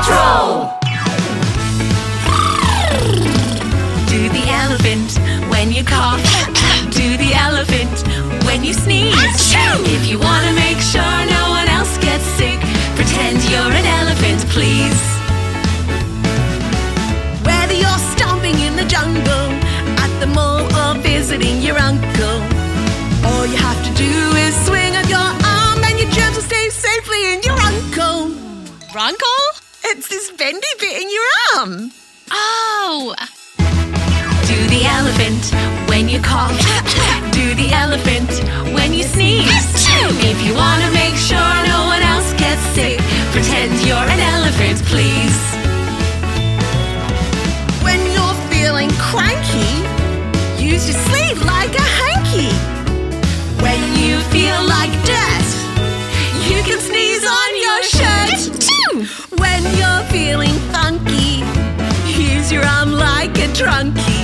Patrol! Do the elephant when you cough. Do the elephant when you sneeze. If you want to make sure no one else gets sick, pretend you're an elephant, please. Whether you're stomping in the jungle, at the mall, or visiting your uncle, all you have to do is swing up your arm and your germs will stay safely in your uncle. Runkle? It's this bendy bit in your arm. Oh, Do the elephant when you cough. Do the elephant when you sneeze. If you want to make sure no one else gets sick, pretend you're an elephant, please. When you're feeling cranky, use your sleeve like a use your like a trunky.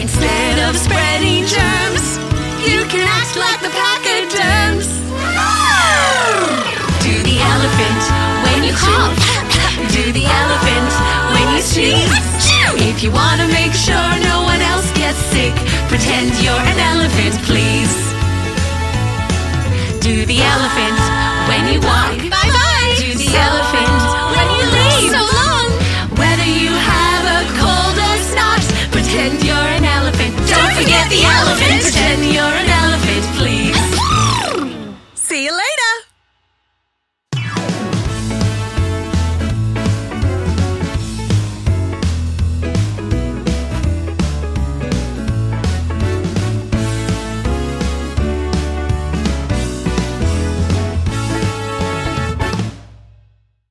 Instead of spreading germs, you can act like the pachyderms. Do the elephant when you cough. Do the elephant when you sneeze. If you want to make sure no one else gets sick, pretend you're an elephant, please. Do the elephant when you walk. bye bye.